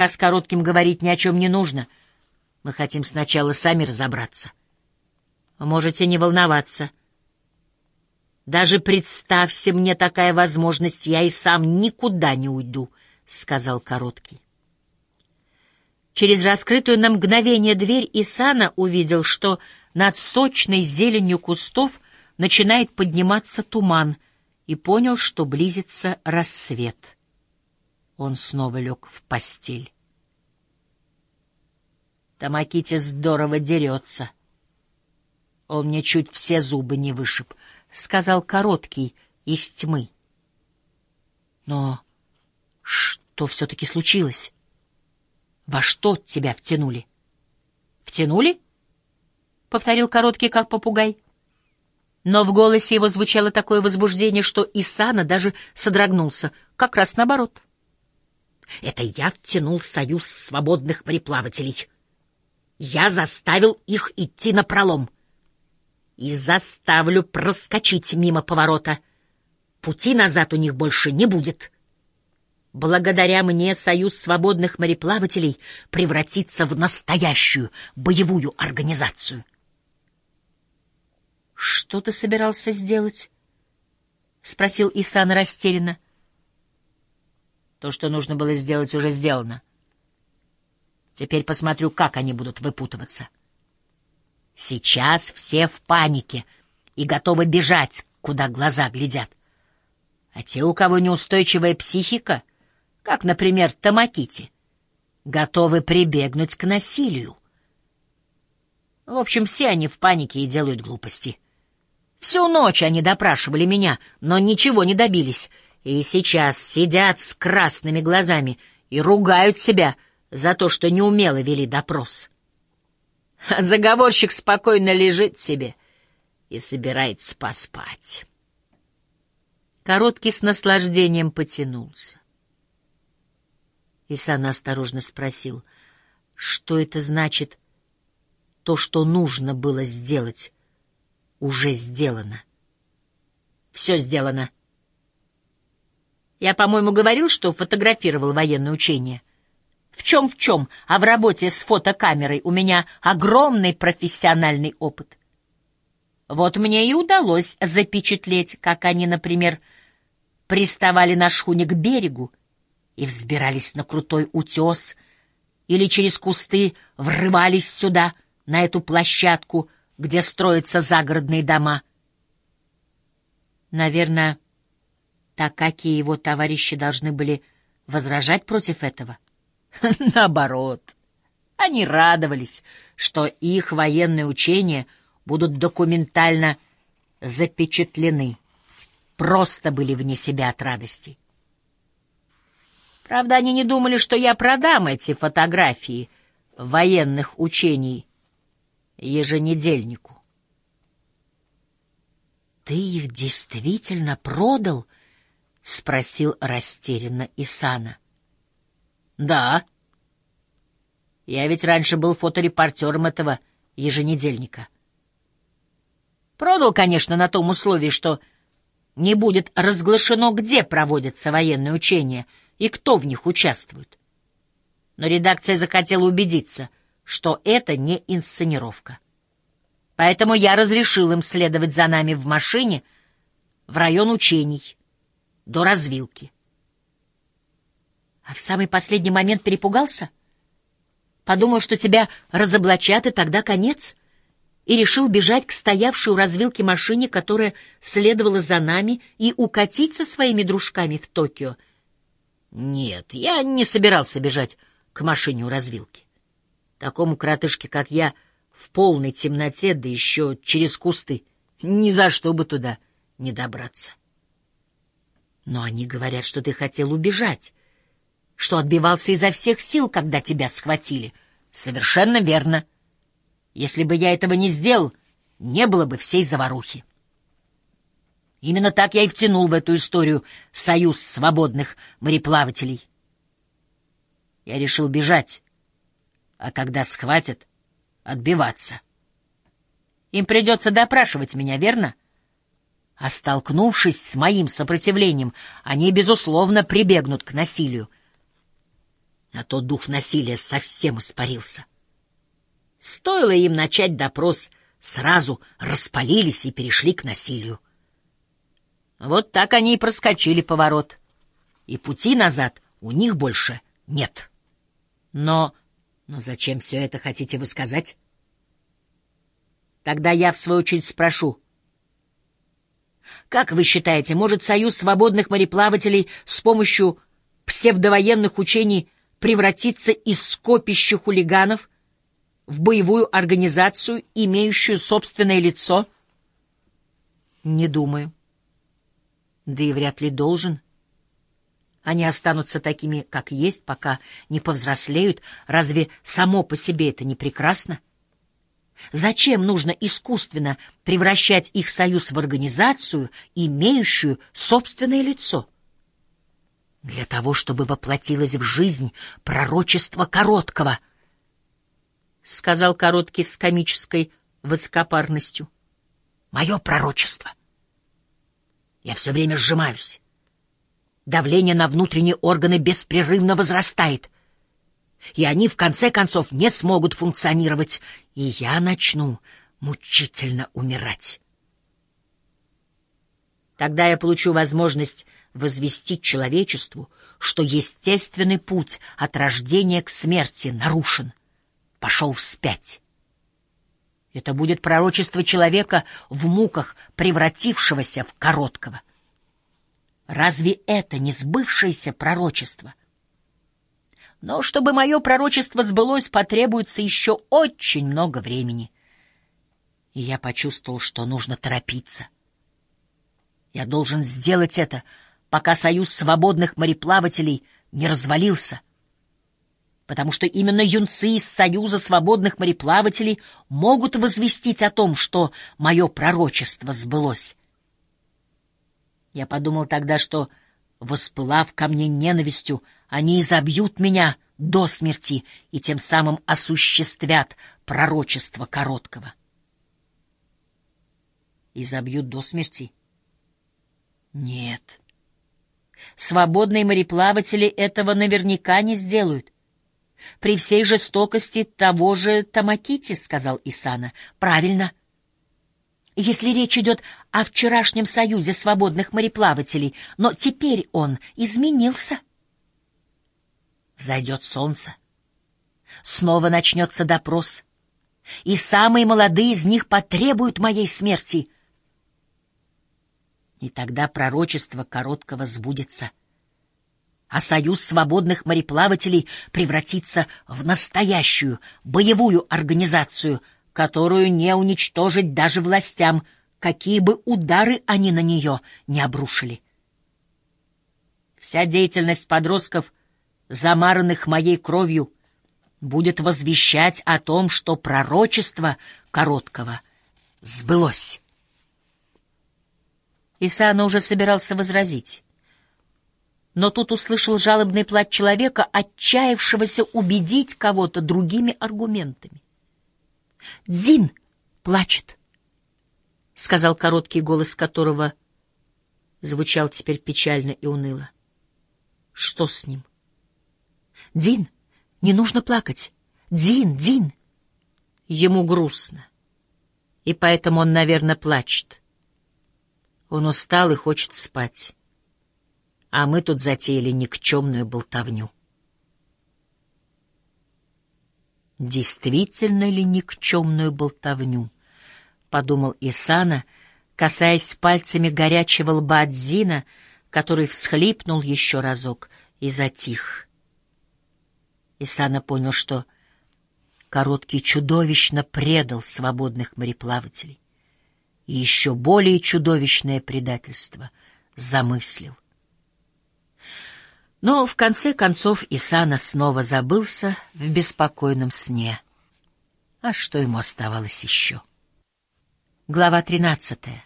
А с коротким говорить ни о чем не нужно. Мы хотим сначала сами разобраться. Можете не волноваться. Даже представься мне такая возможность, я и сам никуда не уйду, — сказал Короткий. Через раскрытую на мгновение дверь Исана увидел, что над сочной зеленью кустов начинает подниматься туман, и понял, что близится рассвет. Он снова лег в постель. Тамакити здорово дерется. Он мне чуть все зубы не вышиб, — сказал короткий из тьмы. Но что все-таки случилось? Во что тебя втянули? Втянули? — повторил короткий, как попугай. Но в голосе его звучало такое возбуждение, что Исана даже содрогнулся, как раз наоборот. Это я втянул союз свободных мореплавателей. Я заставил их идти на пролом. И заставлю проскочить мимо поворота. Пути назад у них больше не будет. Благодаря мне Союз свободных мореплавателей превратится в настоящую боевую организацию. «Что ты собирался сделать?» — спросил Исан растерянно. «То, что нужно было сделать, уже сделано. Теперь посмотрю, как они будут выпутываться. Сейчас все в панике и готовы бежать, куда глаза глядят. А те, у кого неустойчивая психика, как, например, Тамакити, готовы прибегнуть к насилию. В общем, все они в панике и делают глупости». Всю ночь они допрашивали меня, но ничего не добились, и сейчас сидят с красными глазами и ругают себя за то, что неумело вели допрос. А заговорщик спокойно лежит себе и собирается поспать. Короткий с наслаждением потянулся. Исан осторожно спросил, что это значит то, что нужно было сделать, уже сделано. Все сделано. Я, по-моему, говорил, что фотографировал военное учение. В чем в чем, а в работе с фотокамерой у меня огромный профессиональный опыт. Вот мне и удалось запечатлеть, как они, например, приставали на шхуне к берегу и взбирались на крутой утес или через кусты врывались сюда, на эту площадку — где строятся загородные дома. Наверное, так как и его товарищи должны были возражать против этого. Наоборот, они радовались, что их военные учения будут документально запечатлены. Просто были вне себя от радости. Правда, они не думали, что я продам эти фотографии военных учений еженедельнику. «Ты их действительно продал?» — спросил растерянно Исана. «Да. Я ведь раньше был фоторепортером этого еженедельника. Продал, конечно, на том условии, что не будет разглашено, где проводятся военные учения и кто в них участвует. Но редакция захотела убедиться — что это не инсценировка. Поэтому я разрешил им следовать за нами в машине в район учений, до развилки. А в самый последний момент перепугался? Подумал, что тебя разоблачат, и тогда конец? И решил бежать к стоявшей у развилки машине, которая следовала за нами, и укатить со своими дружками в Токио? Нет, я не собирался бежать к машине у развилки. Такому кротышке, как я, в полной темноте, да еще через кусты, ни за что бы туда не добраться. Но они говорят, что ты хотел убежать, что отбивался изо всех сил, когда тебя схватили. Совершенно верно. Если бы я этого не сделал, не было бы всей заварухи. Именно так я и втянул в эту историю союз свободных мореплавателей. Я решил бежать, а когда схватят, отбиваться. Им придется допрашивать меня, верно? А столкнувшись с моим сопротивлением, они, безусловно, прибегнут к насилию. А то дух насилия совсем испарился. Стоило им начать допрос, сразу распалились и перешли к насилию. Вот так они и проскочили поворот. И пути назад у них больше нет. Но... Но зачем все это хотите вы сказать? Тогда я, в свою очередь, спрошу. Как вы считаете, может Союз свободных мореплавателей с помощью псевдовоенных учений превратиться из скопища хулиганов в боевую организацию, имеющую собственное лицо? Не думаю. Да и вряд ли должен. Они останутся такими, как есть, пока не повзрослеют. Разве само по себе это не прекрасно? Зачем нужно искусственно превращать их союз в организацию, имеющую собственное лицо? Для того, чтобы воплотилось в жизнь пророчество Короткого, — сказал Короткий с комической высокопарностью. — Мое пророчество. Я все время сжимаюсь. Давление на внутренние органы беспрерывно возрастает. И они, в конце концов, не смогут функционировать, и я начну мучительно умирать. Тогда я получу возможность возвестить человечеству, что естественный путь от рождения к смерти нарушен, пошел вспять. Это будет пророчество человека в муках, превратившегося в короткого. Разве это не сбывшееся пророчество? Но чтобы мое пророчество сбылось, потребуется еще очень много времени. И я почувствовал, что нужно торопиться. Я должен сделать это, пока союз свободных мореплавателей не развалился — потому что именно юнцы из Союза свободных мореплавателей могут возвестить о том, что мое пророчество сбылось. Я подумал тогда, что, воспылав ко мне ненавистью, они изобьют меня до смерти и тем самым осуществят пророчество короткого. Изобьют до смерти? Нет. Свободные мореплаватели этого наверняка не сделают. При всей жестокости того же Тамакити, — сказал Исана. — Правильно. Если речь идет о вчерашнем союзе свободных мореплавателей, но теперь он изменился. Зайдет солнце. Снова начнется допрос, и самые молодые из них потребуют моей смерти. И тогда пророчество короткого сбудется — а союз свободных мореплавателей превратится в настоящую боевую организацию, которую не уничтожить даже властям, какие бы удары они на нее не обрушили. Вся деятельность подростков, замаранных моей кровью, будет возвещать о том, что пророчество короткого сбылось. Исаана уже собирался возразить но тут услышал жалобный плач человека, отчаявшегося убедить кого-то другими аргументами. «Дзин плачет», — сказал короткий голос которого звучал теперь печально и уныло. «Что с ним?» «Дин, не нужно плакать! Дин, Дин!» Ему грустно, и поэтому он, наверное, плачет. Он устал и хочет спать а мы тут затеяли никчемную болтовню. Действительно ли никчемную болтовню? — подумал Исана, касаясь пальцами горячего лба Дзина, который всхлипнул еще разок и затих. Исана понял, что короткий чудовищно предал свободных мореплавателей, и еще более чудовищное предательство замыслил. Но в конце концов Исана снова забылся в беспокойном сне. А что ему оставалось еще? Глава тринадцатая.